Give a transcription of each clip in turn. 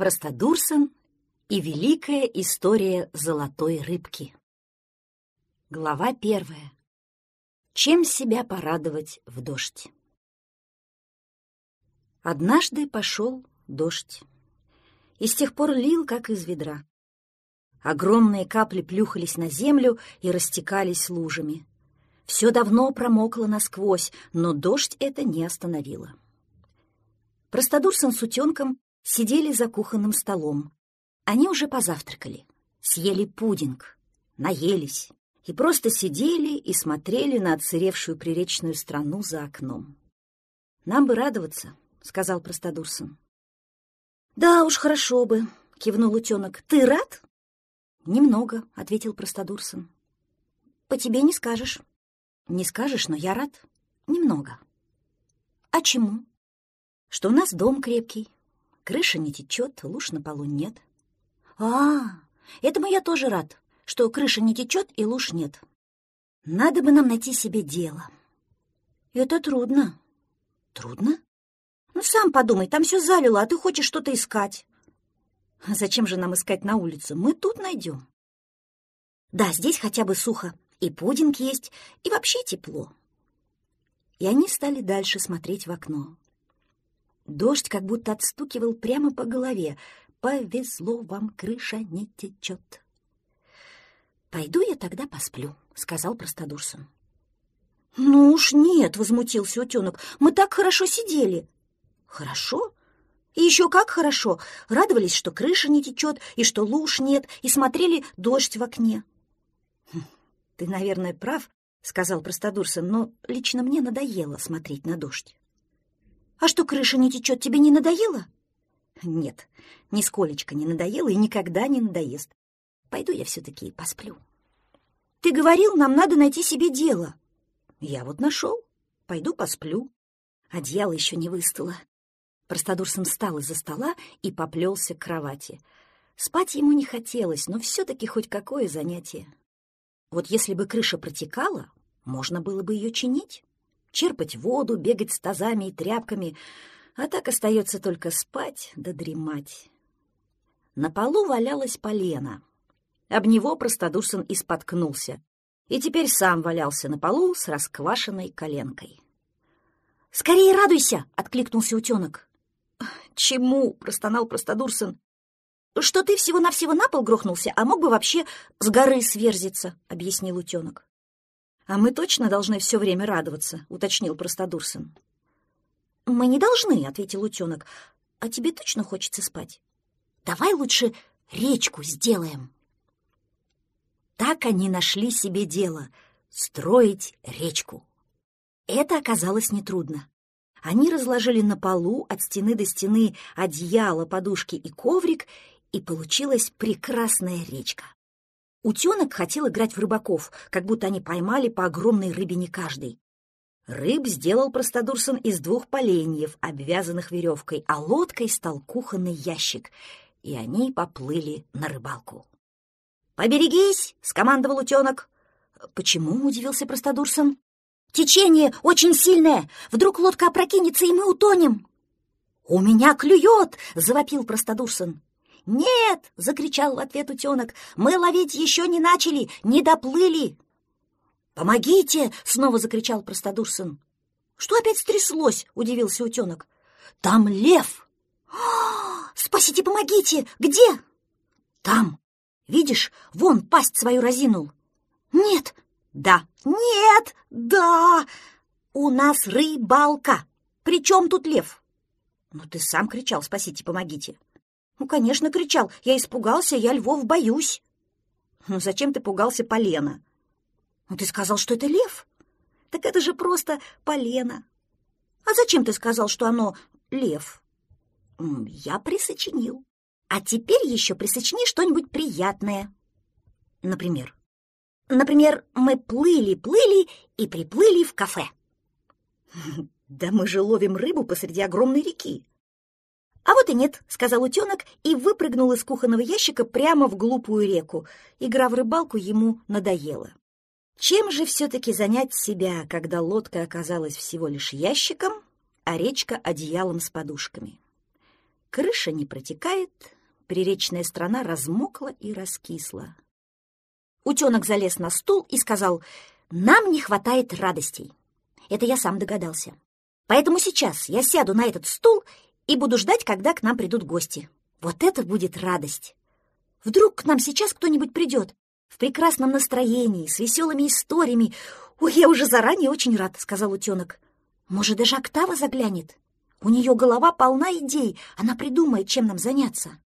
Простодурсон и великая история золотой рыбки. Глава первая. Чем себя порадовать в дождь? Однажды пошел дождь, и с тех пор лил, как из ведра. Огромные капли плюхались на землю и растекались лужами. Все давно промокло насквозь, но дождь это не остановило. Простодурсон с утенком сидели за кухонным столом. Они уже позавтракали, съели пудинг, наелись и просто сидели и смотрели на отсыревшую приречную страну за окном. «Нам бы радоваться», — сказал Простодурсон. «Да уж, хорошо бы», — кивнул утенок. «Ты рад?» «Немного», — ответил Простодурсон. «По тебе не скажешь». «Не скажешь, но я рад. Немного». «А чему?» «Что у нас дом крепкий, Крыша не течет, луж на полу нет. А, этому я тоже рад, что крыша не течет и луж нет. Надо бы нам найти себе дело. Это трудно. Трудно? Ну, сам подумай, там все залило, а ты хочешь что-то искать. А зачем же нам искать на улице? Мы тут найдем. Да, здесь хотя бы сухо. И пудинг есть, и вообще тепло. И они стали дальше смотреть в окно. Дождь как будто отстукивал прямо по голове. «Повезло вам, крыша не течет». «Пойду я тогда посплю», — сказал Простодурсон. «Ну уж нет», — возмутился утенок, — «мы так хорошо сидели». «Хорошо? И еще как хорошо. Радовались, что крыша не течет, и что луж нет, и смотрели дождь в окне». «Хм, «Ты, наверное, прав», — сказал Простодурсон, «но лично мне надоело смотреть на дождь». «А что, крыша не течет, тебе не надоело?» «Нет, нисколечко не надоело и никогда не надоест. Пойду я все-таки посплю». «Ты говорил, нам надо найти себе дело». «Я вот нашел. Пойду посплю». Одеяло еще не выстало. Простодурсон встал из-за стола и поплелся к кровати. Спать ему не хотелось, но все-таки хоть какое занятие. Вот если бы крыша протекала, можно было бы ее чинить черпать воду, бегать с тазами и тряпками, а так остается только спать да дремать. На полу валялась полена. Об него простодушен и споткнулся, и теперь сам валялся на полу с расквашенной коленкой. «Скорее радуйся!» — откликнулся утенок. «Чему?» — простонал простодурсон. «Что ты всего-навсего на пол грохнулся, а мог бы вообще с горы сверзиться», — объяснил утенок. «А мы точно должны все время радоваться», — уточнил Простодурсон. «Мы не должны», — ответил утенок. «А тебе точно хочется спать? Давай лучше речку сделаем». Так они нашли себе дело — строить речку. Это оказалось нетрудно. Они разложили на полу от стены до стены одеяло, подушки и коврик, и получилась прекрасная речка. Утенок хотел играть в рыбаков, как будто они поймали по огромной рыбине каждый. Рыб сделал простодурсон из двух поленьев, обвязанных веревкой, а лодкой стал кухонный ящик, и они поплыли на рыбалку. «Поберегись!» — скомандовал утенок. «Почему?» — удивился простодурсон. «Течение очень сильное! Вдруг лодка опрокинется, и мы утонем!» «У меня клюет!» — завопил простодурсон. «Нет!» — закричал в ответ утенок. «Мы ловить еще не начали, не доплыли!» «Помогите!» — снова закричал простодушин. «Что опять стряслось?» — удивился утенок. «Там лев!» «Спасите, помогите! Где?» «Там! Видишь, вон пасть свою разинул!» «Нет!» «Да!» «Нет!» «Да!» «У нас рыбалка! Причем тут лев?» «Ну, ты сам кричал, спасите, помогите!» «Ну, конечно, кричал. Я испугался, я львов боюсь». «Ну, зачем ты пугался полена?» «Ну, ты сказал, что это лев?» «Так это же просто полено». «А зачем ты сказал, что оно лев?» «Я присочинил. А теперь еще присочини что-нибудь приятное». «Например?» «Например, мы плыли-плыли и приплыли в кафе». «Да мы же ловим рыбу посреди огромной реки». «А вот и нет», — сказал утенок и выпрыгнул из кухонного ящика прямо в глупую реку. Игра в рыбалку ему надоела. Чем же все-таки занять себя, когда лодка оказалась всего лишь ящиком, а речка — одеялом с подушками? Крыша не протекает, приречная страна размокла и раскисла. Утенок залез на стул и сказал, «Нам не хватает радостей». Это я сам догадался. Поэтому сейчас я сяду на этот стул и буду ждать, когда к нам придут гости. Вот это будет радость. Вдруг к нам сейчас кто-нибудь придет в прекрасном настроении, с веселыми историями. Ой, я уже заранее очень рад, — сказал утенок. Может, даже Октава заглянет? У нее голова полна идей, она придумает, чем нам заняться.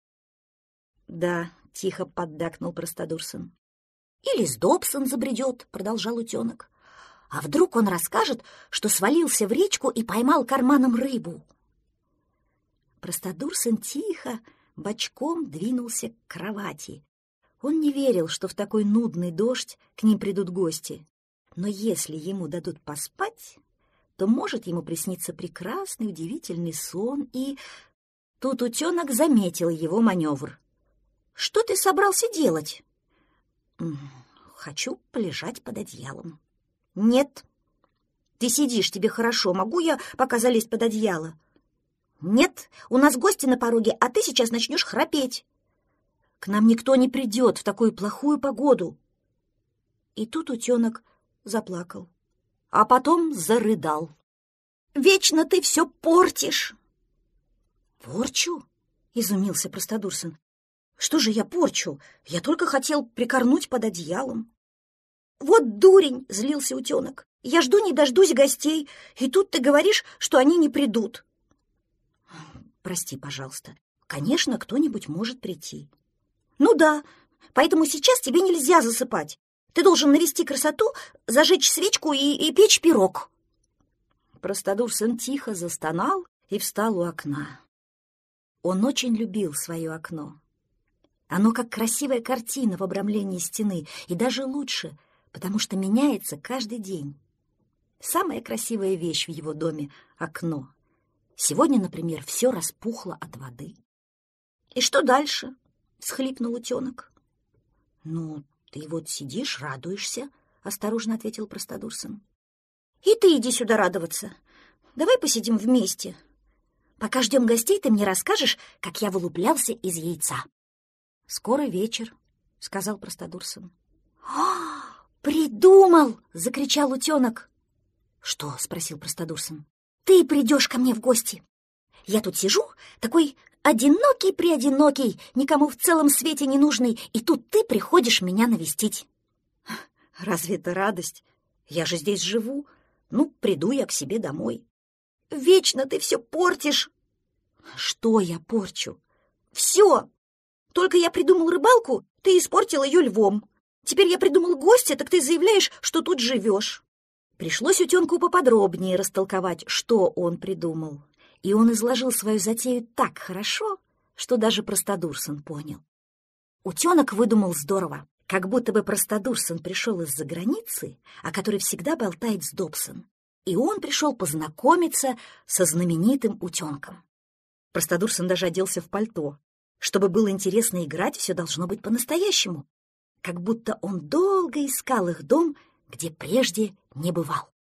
Да, — тихо поддакнул Простодурсон. Или с Добсон забредет, — продолжал утенок. А вдруг он расскажет, что свалился в речку и поймал карманом рыбу? Простодурсон тихо, бочком двинулся к кровати. Он не верил, что в такой нудный дождь к ним придут гости. Но если ему дадут поспать, то может ему присниться прекрасный, удивительный сон, и... Тут утенок заметил его маневр. «Что ты собрался делать?» «Хочу полежать под одеялом». «Нет». «Ты сидишь, тебе хорошо. Могу я пока залезть под одеяло?» «Нет, у нас гости на пороге, а ты сейчас начнешь храпеть. К нам никто не придет в такую плохую погоду». И тут утенок заплакал, а потом зарыдал. «Вечно ты все портишь!» «Порчу?» — изумился Простодурсон. «Что же я порчу? Я только хотел прикорнуть под одеялом». «Вот дурень!» — злился утенок. «Я жду не дождусь гостей, и тут ты говоришь, что они не придут». Прости, пожалуйста. Конечно, кто-нибудь может прийти. Ну да, поэтому сейчас тебе нельзя засыпать. Ты должен навести красоту, зажечь свечку и, и печь пирог. Простодурсон тихо застонал и встал у окна. Он очень любил свое окно. Оно как красивая картина в обрамлении стены, и даже лучше, потому что меняется каждый день. Самая красивая вещь в его доме — окно. Сегодня, например, все распухло от воды. — И что дальше? — схлипнул утенок. — Ну, ты вот сидишь, радуешься, — осторожно ответил Простодурсон. — И ты иди сюда радоваться. Давай посидим вместе. Пока ждем гостей, ты мне расскажешь, как я вылуплялся из яйца. — Скоро вечер, — сказал Простодурсон. — Придумал! — закричал утенок. — Что? — спросил Простодурсон ты придешь ко мне в гости. Я тут сижу, такой одинокий-преодинокий, никому в целом свете не нужный, и тут ты приходишь меня навестить. Разве это радость? Я же здесь живу. Ну, приду я к себе домой. Вечно ты все портишь. Что я порчу? Все. Только я придумал рыбалку, ты испортил ее львом. Теперь я придумал гостя, так ты заявляешь, что тут живешь. Пришлось утенку поподробнее растолковать, что он придумал. И он изложил свою затею так хорошо, что даже Простодурсон понял. Утенок выдумал здорово, как будто бы Простодурсон пришел из-за границы, о которой всегда болтает с Добсон. И он пришел познакомиться со знаменитым утенком. Простодурсон даже оделся в пальто. Чтобы было интересно играть, все должно быть по-настоящему. Как будто он долго искал их дом где прежде не бывал.